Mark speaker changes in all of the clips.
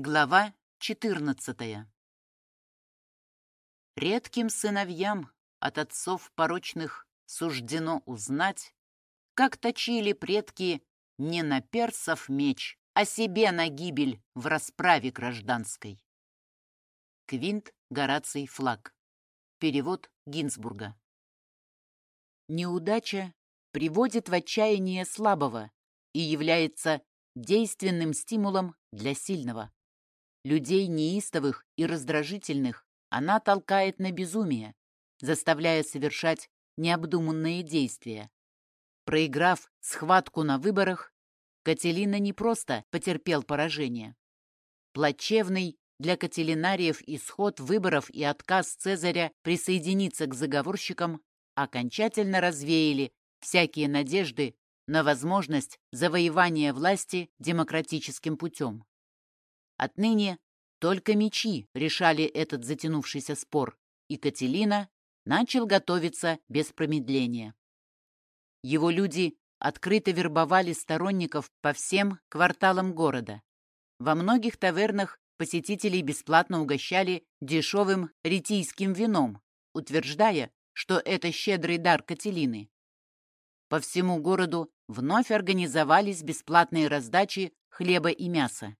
Speaker 1: Глава 14 Редким сыновьям от отцов порочных суждено узнать, как точили предки не на персов меч, а себе на гибель в расправе гражданской. Квинт Гораций Флаг. Перевод Гинзбурга. Неудача приводит в отчаяние слабого и является действенным стимулом для сильного. Людей неистовых и раздражительных она толкает на безумие, заставляя совершать необдуманные действия. Проиграв схватку на выборах, Кателина не просто потерпел поражение. Плачевный для кателинариев исход выборов и отказ Цезаря присоединиться к заговорщикам окончательно развеяли всякие надежды на возможность завоевания власти демократическим путем. Отныне только мечи решали этот затянувшийся спор, и Кателина начал готовиться без промедления. Его люди открыто вербовали сторонников по всем кварталам города. Во многих тавернах посетителей бесплатно угощали дешевым ретийским вином, утверждая, что это щедрый дар Кателины. По всему городу вновь организовались бесплатные раздачи хлеба и мяса.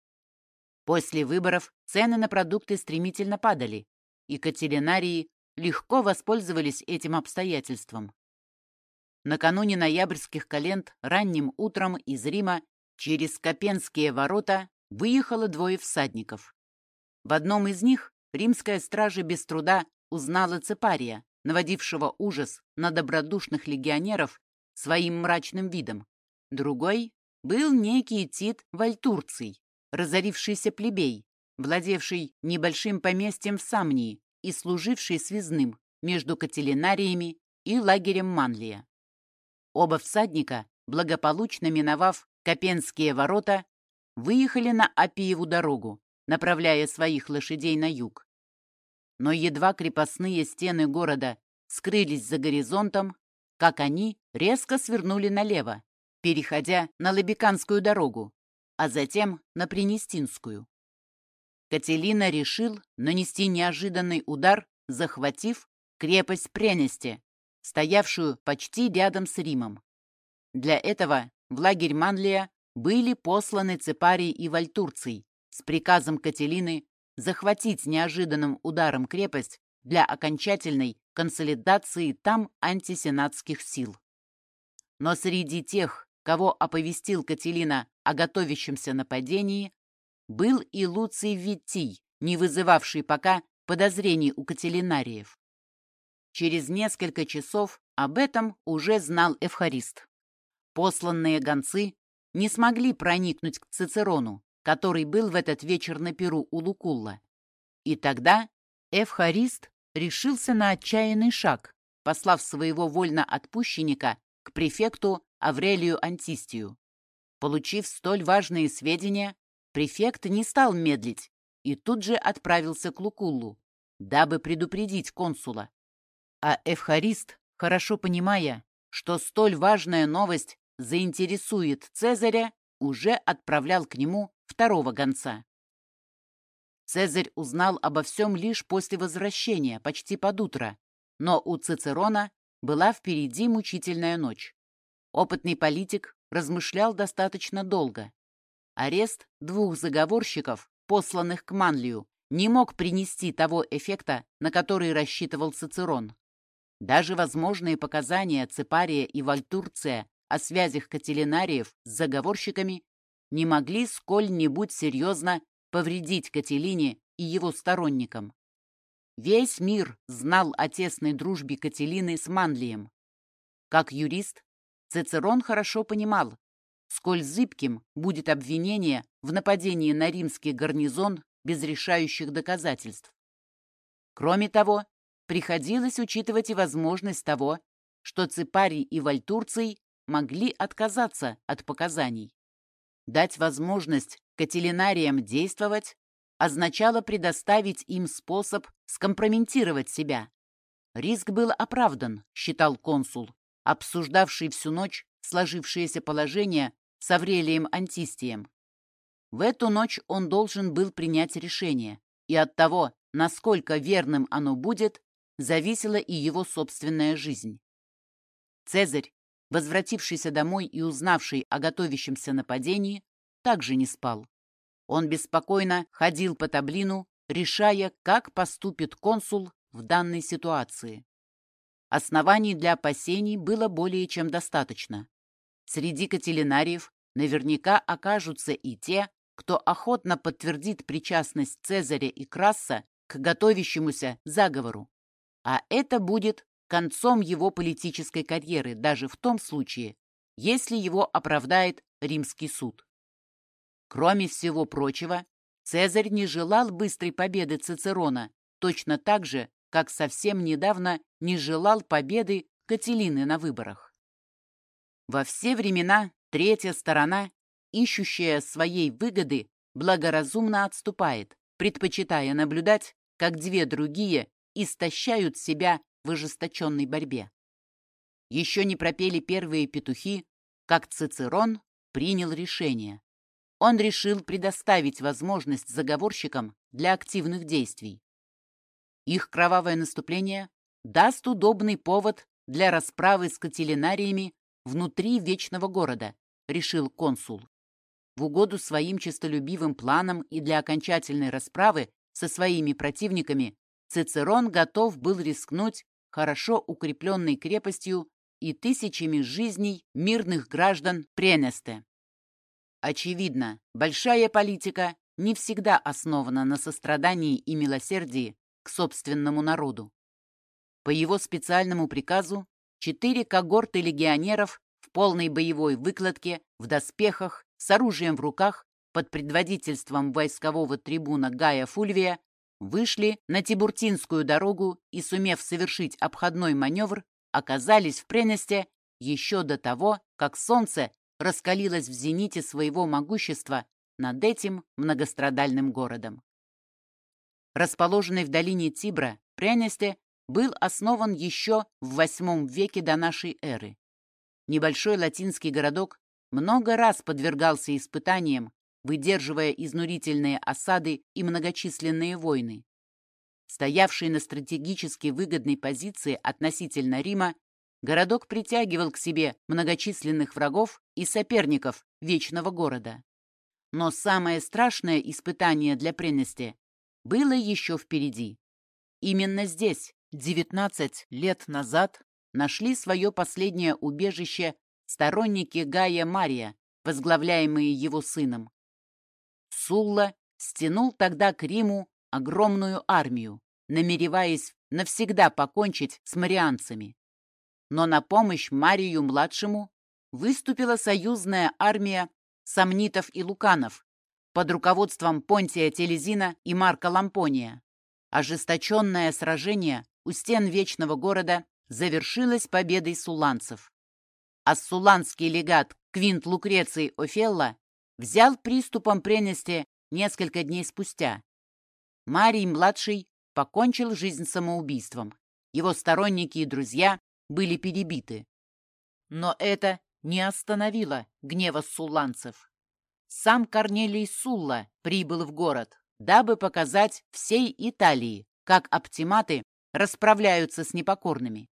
Speaker 1: После выборов цены на продукты стремительно падали, и кателинарии легко воспользовались этим обстоятельством. Накануне ноябрьских календ ранним утром из Рима через Копенские ворота выехало двое всадников. В одном из них римская стража без труда узнала Цепария, наводившего ужас на добродушных легионеров своим мрачным видом. Другой был некий Тит Вальтурций, разорившийся плебей, владевший небольшим поместьем в Самнии и служивший связным между кателинариями и лагерем Манлия. Оба всадника, благополучно миновав Копенские ворота, выехали на Апиеву дорогу, направляя своих лошадей на юг. Но едва крепостные стены города скрылись за горизонтом, как они резко свернули налево, переходя на Лабиканскую дорогу, а затем на Принестинскую. Кателина решил нанести неожиданный удар, захватив крепость Пренести, стоявшую почти рядом с Римом. Для этого в лагерь Манлия были посланы Цепарий и Вальтурций с приказом Кателины захватить неожиданным ударом крепость для окончательной консолидации там антисенатских сил. Но среди тех, кого оповестил Кателина о готовящемся нападении, был и Луций Виттий, не вызывавший пока подозрений у кателинариев. Через несколько часов об этом уже знал Эвхарист. Посланные гонцы не смогли проникнуть к Цицерону, который был в этот вечер на Перу у Лукулла. И тогда Эвхарист решился на отчаянный шаг, послав своего вольноотпущенника к префекту Аврелию Антистию. Получив столь важные сведения, префект не стал медлить и тут же отправился к Лукуллу, дабы предупредить консула. А Эвхарист, хорошо понимая, что столь важная новость заинтересует Цезаря, уже отправлял к нему второго гонца. Цезарь узнал обо всем лишь после возвращения, почти под утро, но у Цицерона была впереди мучительная ночь. Опытный политик размышлял достаточно долго. Арест двух заговорщиков, посланных к Манлию, не мог принести того эффекта, на который рассчитывал Цицерон. Даже возможные показания Цепария и Вальтурция о связях кателинариев с заговорщиками не могли сколь-нибудь серьезно повредить Кателине и его сторонникам. Весь мир знал о тесной дружбе Кателины с Манлием. Как юрист, Цицерон хорошо понимал, сколь зыбким будет обвинение в нападении на римский гарнизон без решающих доказательств. Кроме того, приходилось учитывать и возможность того, что Ципарий и Вальтурций могли отказаться от показаний. Дать возможность кателинариям действовать означало предоставить им способ скомпрометировать себя. Риск был оправдан, считал консул, обсуждавший всю ночь сложившееся положение с Аврелием Антистием. В эту ночь он должен был принять решение, и от того, насколько верным оно будет, зависела и его собственная жизнь. Цезарь, возвратившийся домой и узнавший о готовящемся нападении, также не спал. Он беспокойно ходил по таблину, решая, как поступит консул в данной ситуации. Оснований для опасений было более чем достаточно. Среди кателинариев наверняка окажутся и те, кто охотно подтвердит причастность Цезаря и Краса к готовящемуся заговору. А это будет концом его политической карьеры, даже в том случае, если его оправдает римский суд. Кроме всего прочего, Цезарь не желал быстрой победы Цицерона, точно так же, как совсем недавно не желал победы Кателины на выборах. Во все времена третья сторона ищущая своей выгоды, благоразумно отступает, предпочитая наблюдать, как две другие истощают себя в ожесточенной борьбе. Еще не пропели первые петухи, как Цицерон принял решение. Он решил предоставить возможность заговорщикам для активных действий. Их кровавое наступление даст удобный повод для расправы с кателинариями внутри Вечного города, решил консул. В угоду своим честолюбивым планам и для окончательной расправы со своими противниками Цицерон готов был рискнуть хорошо укрепленной крепостью и тысячами жизней мирных граждан Пренесте. Очевидно, большая политика не всегда основана на сострадании и милосердии собственному народу. По его специальному приказу четыре когорты легионеров в полной боевой выкладке, в доспехах с оружием в руках под предводительством войскового трибуна Гая Фульвия вышли на Тибуртинскую дорогу и, сумев совершить обходной маневр, оказались в Пренесте еще до того, как солнце раскалилось в зените своего могущества над этим многострадальным городом. Расположенный в долине Тибра, Пренесте был основан еще в VIII веке до нашей эры. Небольшой латинский городок много раз подвергался испытаниям, выдерживая изнурительные осады и многочисленные войны. Стоявший на стратегически выгодной позиции относительно Рима, городок притягивал к себе многочисленных врагов и соперников вечного города. Но самое страшное испытание для пренести было еще впереди. Именно здесь, 19 лет назад, нашли свое последнее убежище сторонники Гая Мария, возглавляемые его сыном. Сулла стянул тогда к Риму огромную армию, намереваясь навсегда покончить с марианцами. Но на помощь Марию-младшему выступила союзная армия сомнитов и луканов под руководством Понтия Телезина и Марка Лампония. Ожесточенное сражение у стен Вечного города завершилось победой суланцев а суланский легат Квинт Лукреций Офелла взял приступом пренести несколько дней спустя. Марий-младший покончил жизнь самоубийством. Его сторонники и друзья были перебиты. Но это не остановило гнева суланцев. Сам Корнелий Сулла прибыл в город, дабы показать всей Италии, как оптиматы расправляются с непокорными.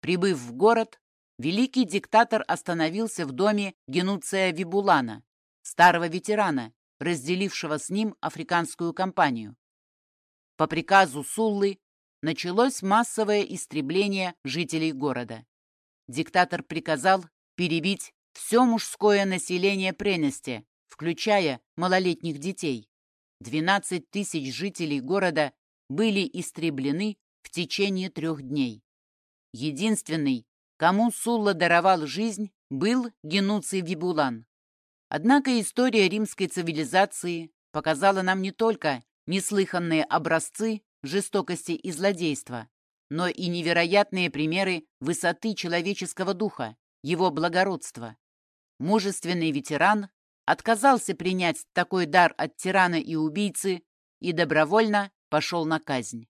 Speaker 1: Прибыв в город, великий диктатор остановился в доме Генуция Вибулана, старого ветерана, разделившего с ним африканскую кампанию. По приказу Суллы началось массовое истребление жителей города. Диктатор приказал перебить все мужское население Пренести, включая малолетних детей. 12 тысяч жителей города были истреблены в течение трех дней. Единственный Кому Сулла даровал жизнь, был Генуций Вибулан. Однако история римской цивилизации показала нам не только неслыханные образцы жестокости и злодейства, но и невероятные примеры высоты человеческого духа, его благородства. Мужественный ветеран отказался принять такой дар от тирана и убийцы и добровольно пошел на казнь.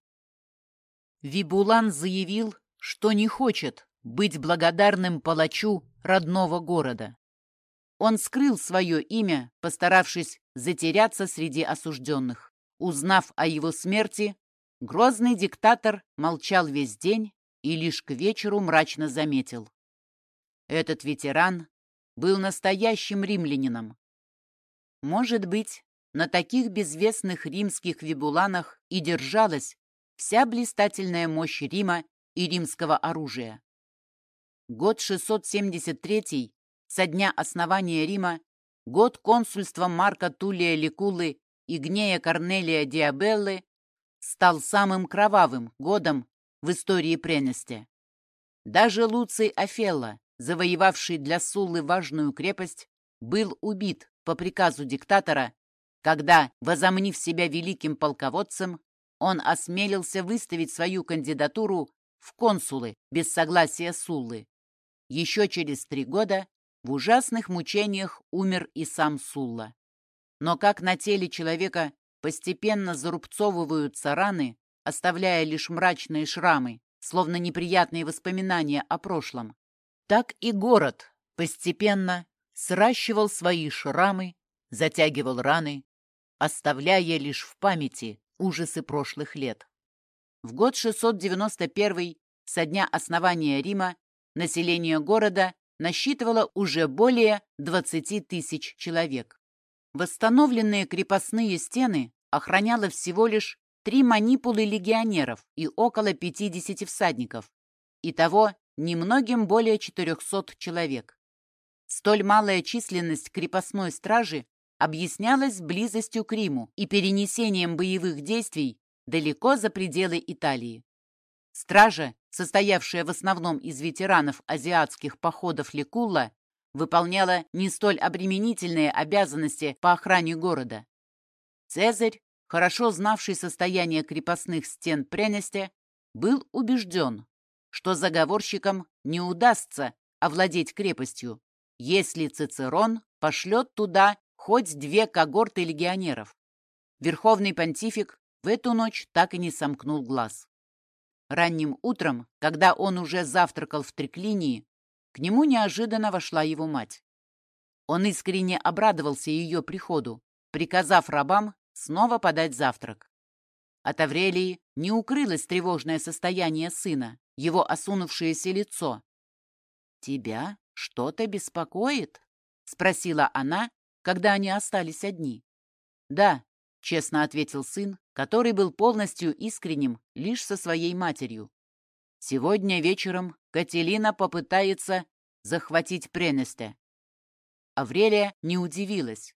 Speaker 1: Вибулан заявил, что не хочет быть благодарным палачу родного города. он скрыл свое имя, постаравшись затеряться среди осужденных. Узнав о его смерти, грозный диктатор молчал весь день и лишь к вечеру мрачно заметил. Этот ветеран был настоящим римлянином. Может быть, на таких безвестных римских вибуланах и держалась вся блистательная мощь Рима и римского оружия. Год 673 со дня основания Рима, год консульства Марка Тулия Ликулы и Гнея Корнелия Диабеллы стал самым кровавым годом в истории пренести. Даже Луций Офелла, завоевавший для Суллы важную крепость, был убит по приказу диктатора, когда, возомнив себя великим полководцем, он осмелился выставить свою кандидатуру в консулы без согласия Суллы. Еще через три года в ужасных мучениях умер и сам Сулла. Но как на теле человека постепенно зарубцовываются раны, оставляя лишь мрачные шрамы, словно неприятные воспоминания о прошлом, так и город постепенно сращивал свои шрамы, затягивал раны, оставляя лишь в памяти ужасы прошлых лет. В год 691 со дня основания Рима население города насчитывало уже более 20 тысяч человек. Восстановленные крепостные стены охраняло всего лишь три манипулы легионеров и около 50 всадников. Итого немногим более 400 человек. Столь малая численность крепостной стражи объяснялась близостью к Риму и перенесением боевых действий далеко за пределы Италии. Стража, состоявшая в основном из ветеранов азиатских походов Ликулла, выполняла не столь обременительные обязанности по охране города. Цезарь, хорошо знавший состояние крепостных стен Пренести, был убежден, что заговорщикам не удастся овладеть крепостью, если Цицерон пошлет туда хоть две когорты легионеров. Верховный понтифик в эту ночь так и не сомкнул глаз. Ранним утром, когда он уже завтракал в триклинии, к нему неожиданно вошла его мать. Он искренне обрадовался ее приходу, приказав рабам снова подать завтрак. От Аврелии не укрылось тревожное состояние сына, его осунувшееся лицо. «Тебя что-то беспокоит?» — спросила она, когда они остались одни. «Да», — честно ответил сын, который был полностью искренним лишь со своей матерью. Сегодня вечером Кателина попытается захватить Пренесте. Аврелия не удивилась.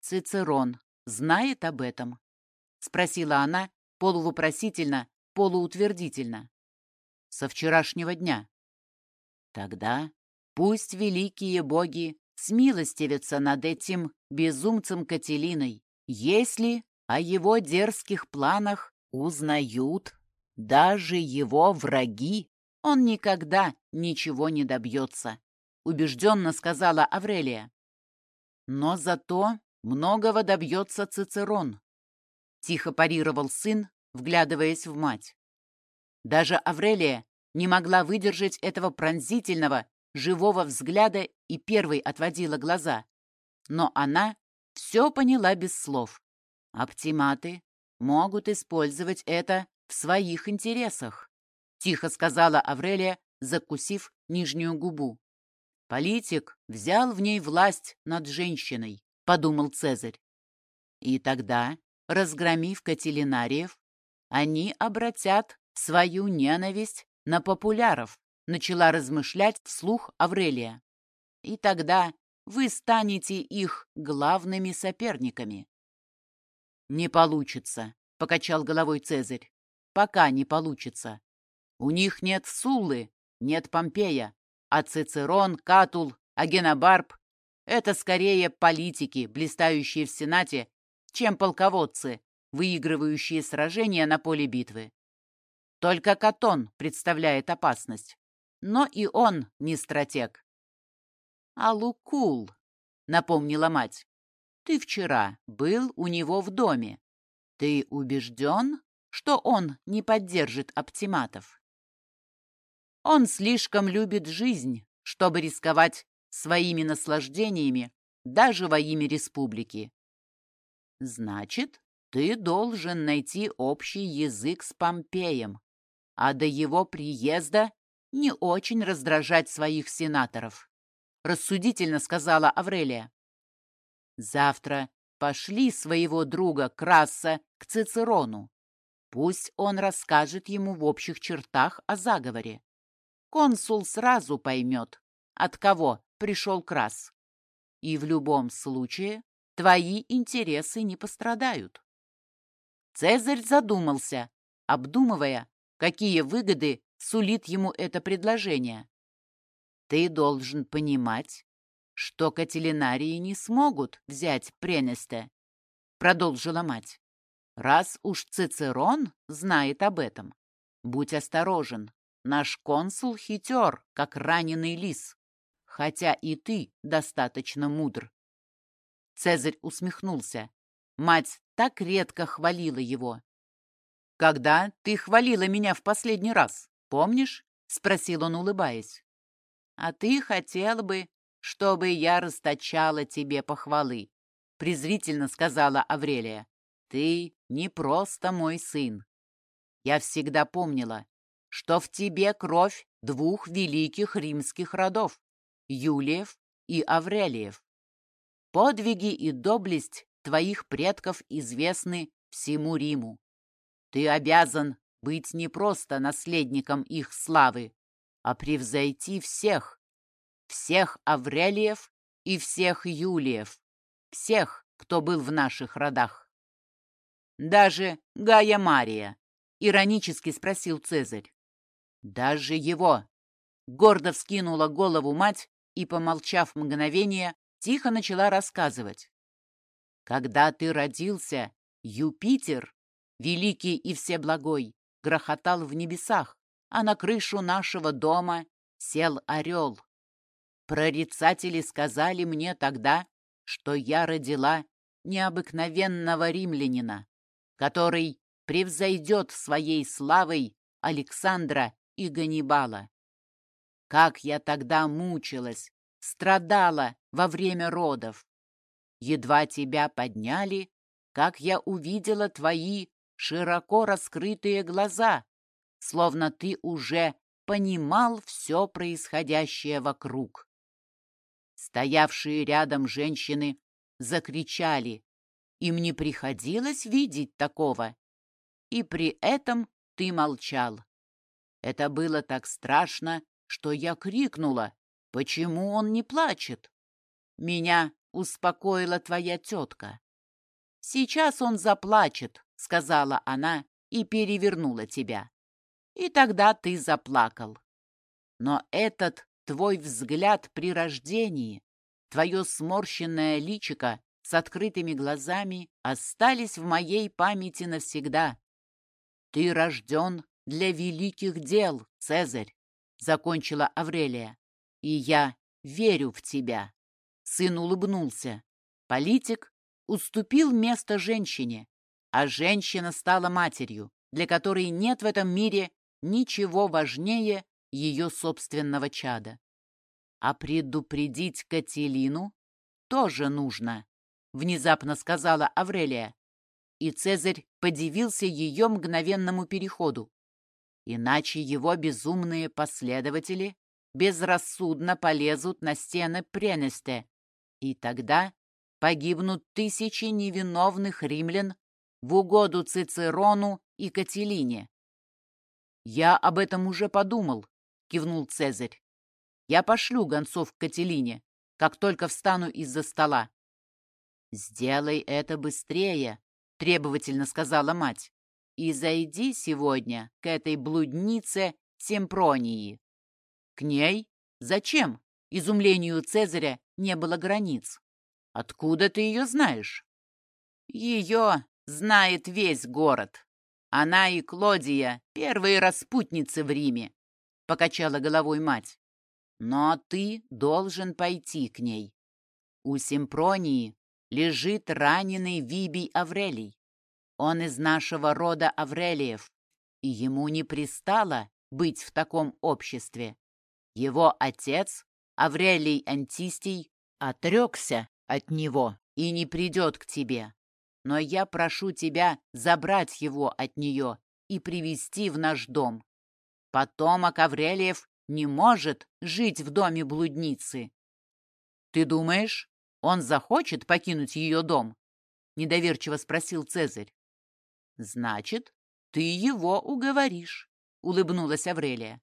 Speaker 1: «Цицерон знает об этом?» — спросила она полувопросительно, полуутвердительно. «Со вчерашнего дня». «Тогда пусть великие боги смилостивятся над этим безумцем Кателиной, если о его дерзких планах узнают даже его враги. Он никогда ничего не добьется, убежденно сказала Аврелия. Но зато многого добьется Цицерон, тихо парировал сын, вглядываясь в мать. Даже Аврелия не могла выдержать этого пронзительного, живого взгляда и первой отводила глаза. Но она все поняла без слов. Оптиматы могут использовать это в своих интересах, тихо сказала Аврелия, закусив нижнюю губу. Политик взял в ней власть над женщиной, подумал Цезарь. И тогда, разгромив Кателинариев, они обратят свою ненависть на популяров, начала размышлять вслух Аврелия. И тогда вы станете их главными соперниками. «Не получится», — покачал головой Цезарь. «Пока не получится. У них нет Суллы, нет Помпея, а Цицерон, Катул, Агенобарб — это скорее политики, блистающие в Сенате, чем полководцы, выигрывающие сражения на поле битвы. Только Катон представляет опасность, но и он не стратег. «А Лукул», — напомнила мать. Ты вчера был у него в доме. Ты убежден, что он не поддержит оптиматов? Он слишком любит жизнь, чтобы рисковать своими наслаждениями даже во имя республики. Значит, ты должен найти общий язык с Помпеем, а до его приезда не очень раздражать своих сенаторов, рассудительно сказала Аврелия. Завтра пошли своего друга Краса к Цицерону. Пусть он расскажет ему в общих чертах о заговоре. Консул сразу поймет, от кого пришел Крас. И в любом случае твои интересы не пострадают. Цезарь задумался, обдумывая, какие выгоды сулит ему это предложение. Ты должен понимать, что кателинарии не смогут взять Пренесте, продолжила мать. Раз уж Цицерон знает об этом, будь осторожен. Наш консул хитер, как раненый лис, хотя и ты достаточно мудр. Цезарь усмехнулся. Мать так редко хвалила его. «Когда ты хвалила меня в последний раз, помнишь?» — спросил он, улыбаясь. «А ты хотел бы, чтобы я расточала тебе похвалы», — презрительно сказала Аврелия. «Ты не просто мой сын. Я всегда помнила, что в тебе кровь двух великих римских родов — Юлиев и Аврелиев. Подвиги и доблесть твоих предков известны всему Риму. Ты обязан быть не просто наследником их славы, а превзойти всех, всех Аврелиев и всех Юлиев, всех, кто был в наших родах. Даже Гая Мария, иронически спросил Цезарь. Даже его. Гордо вскинула голову мать и, помолчав мгновение, тихо начала рассказывать. Когда ты родился, Юпитер, великий и всеблагой, грохотал в небесах, а на крышу нашего дома сел орел. Прорицатели сказали мне тогда, что я родила необыкновенного римлянина, который превзойдет своей славой Александра и Ганнибала. Как я тогда мучилась, страдала во время родов. Едва тебя подняли, как я увидела твои широко раскрытые глаза, словно ты уже понимал все происходящее вокруг. Стоявшие рядом женщины закричали. Им не приходилось видеть такого. И при этом ты молчал. Это было так страшно, что я крикнула, почему он не плачет. Меня успокоила твоя тетка. «Сейчас он заплачет», — сказала она и перевернула тебя. И тогда ты заплакал. Но этот твой взгляд при рождении, твое сморщенное личико с открытыми глазами остались в моей памяти навсегда. Ты рожден для великих дел, Цезарь, закончила Аврелия, и я верю в тебя. Сын улыбнулся. Политик уступил место женщине, а женщина стала матерью, для которой нет в этом мире ничего важнее ее собственного чада. А предупредить Кателину тоже нужно, внезапно сказала Аврелия. И Цезарь подивился ее мгновенному переходу. Иначе его безумные последователи безрассудно полезут на стены Пренесте и тогда погибнут тысячи невиновных римлян в угоду Цицерону и Кателине. «Я об этом уже подумал», — кивнул Цезарь. «Я пошлю гонцов к Кателине, как только встану из-за стола». «Сделай это быстрее», — требовательно сказала мать. «И зайди сегодня к этой блуднице Семпронии». «К ней? Зачем?» Изумлению Цезаря не было границ. «Откуда ты ее знаешь?» «Ее знает весь город. Она и Клодия — первые распутницы в Риме», — покачала головой мать. «Но ты должен пойти к ней. У Симпронии лежит раненый Вибий Аврелий. Он из нашего рода Аврелиев, и ему не пристало быть в таком обществе. Его отец Аврелий Антистий отрекся от него и не придет к тебе. Но я прошу тебя забрать его от нее и привести в наш дом. Потомок Аврелиев не может жить в доме блудницы. Ты думаешь, он захочет покинуть ее дом? Недоверчиво спросил Цезарь. Значит, ты его уговоришь, улыбнулась Аврелия.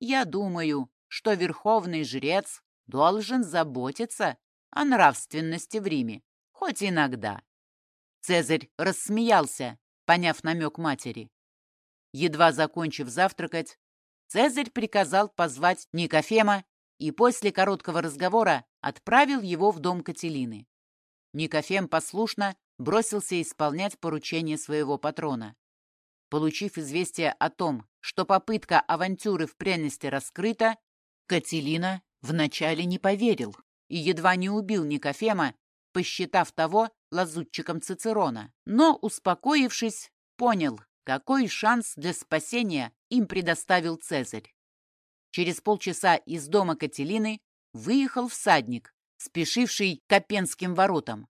Speaker 1: Я думаю, что верховный жрец должен заботиться о нравственности в Риме, хоть иногда. Цезарь рассмеялся, поняв намек матери. Едва закончив завтракать, Цезарь приказал позвать Никофема и после короткого разговора отправил его в дом Кателины. Никофем послушно бросился исполнять поручение своего патрона. Получив известие о том, что попытка авантюры в пряности раскрыта, Кателина вначале не поверил и едва не убил Никофема, посчитав того лазутчиком Цицерона, но, успокоившись, понял, какой шанс для спасения им предоставил Цезарь. Через полчаса из дома Кателины выехал всадник, спешивший к Копенским воротам.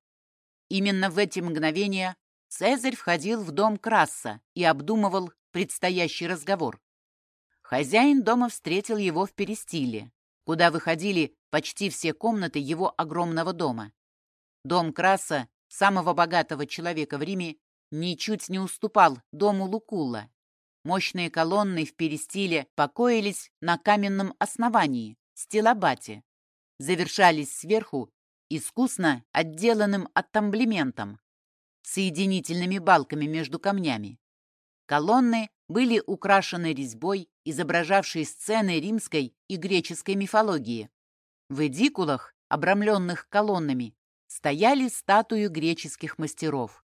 Speaker 1: Именно в эти мгновения Цезарь входил в дом Краса и обдумывал предстоящий разговор. Хозяин дома встретил его в перестиле, куда выходили почти все комнаты его огромного дома. Дом Краса, самого богатого человека в Риме, ничуть не уступал дому Лукула. Мощные колонны в перестиле покоились на каменном основании, стилобате. Завершались сверху искусно отделанным оттамблементом, соединительными балками между камнями. Колонны были украшены резьбой, изображавшей сцены римской и греческой мифологии. В эдикулах, обрамленных колоннами, стояли статуи греческих мастеров.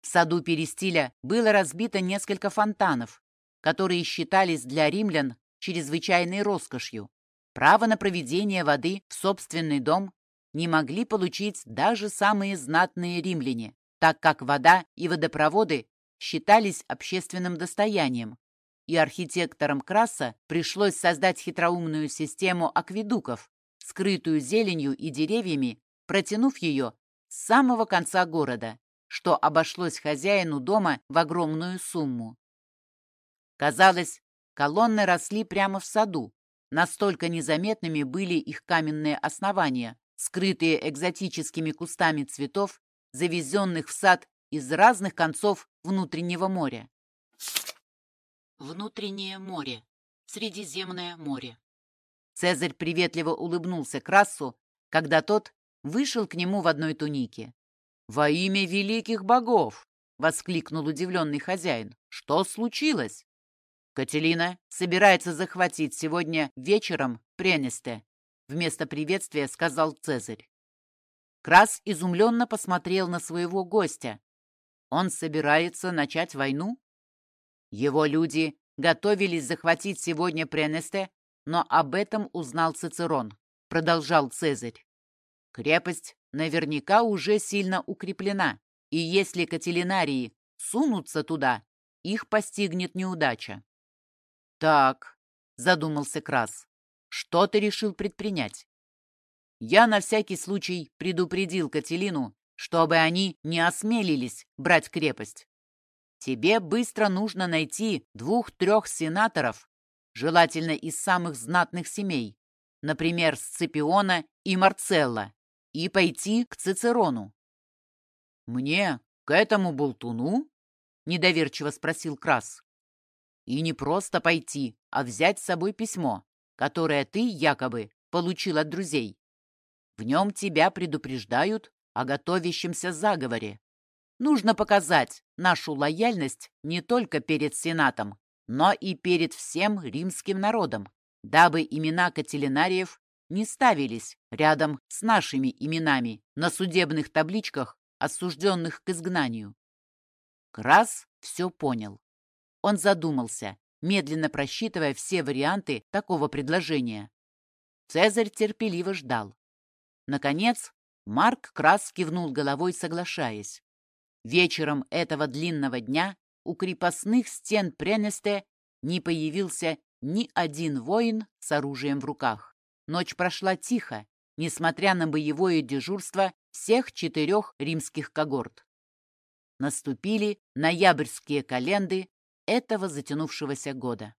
Speaker 1: В саду Перестиля было разбито несколько фонтанов, которые считались для римлян чрезвычайной роскошью. Право на проведение воды в собственный дом не могли получить даже самые знатные римляне, так как вода и водопроводы считались общественным достоянием, и архитекторам Краса пришлось создать хитроумную систему акведуков, скрытую зеленью и деревьями, протянув ее с самого конца города что обошлось хозяину дома в огромную сумму. Казалось, колонны росли прямо в саду, настолько незаметными были их каменные основания, скрытые экзотическими кустами цветов, завезенных в сад из разных концов внутреннего моря. Внутреннее море. Средиземное море. Цезарь приветливо улыбнулся Красу, когда тот вышел к нему в одной тунике. «Во имя великих богов!» — воскликнул удивленный хозяин. «Что случилось?» «Кателина собирается захватить сегодня вечером Пренесте», — вместо приветствия сказал Цезарь. Крас изумленно посмотрел на своего гостя. «Он собирается начать войну?» Его люди готовились захватить сегодня Пренесте, но об этом узнал Цицерон, продолжал Цезарь. Крепость наверняка уже сильно укреплена, и если кателинарии сунутся туда, их постигнет неудача. «Так», — задумался Крас, — «что ты решил предпринять?» Я на всякий случай предупредил Кателину, чтобы они не осмелились брать крепость. Тебе быстро нужно найти двух-трех сенаторов, желательно из самых знатных семей, например, Сципиона и Марцелла, и пойти к Цицерону. «Мне? К этому болтуну?» — недоверчиво спросил Крас. «И не просто пойти, а взять с собой письмо, которое ты, якобы, получил от друзей. В нем тебя предупреждают о готовящемся заговоре. Нужно показать нашу лояльность не только перед Сенатом, но и перед всем римским народом, дабы имена Кателинариев не ставились рядом с нашими именами на судебных табличках, осужденных к изгнанию. Крас все понял. Он задумался, медленно просчитывая все варианты такого предложения. Цезарь терпеливо ждал. Наконец, Марк Крас кивнул головой, соглашаясь. Вечером этого длинного дня у крепостных стен Пренесте не появился ни один воин с оружием в руках. Ночь прошла тихо, несмотря на боевое дежурство всех четырех римских когорт. Наступили ноябрьские календы этого затянувшегося года.